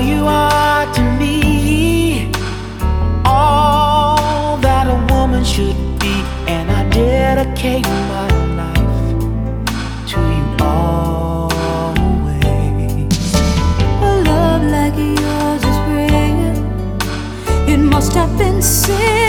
Girl, you are to me all that a woman should be, and I dedicate my life to you always. A love like yours is rare. It must have been said.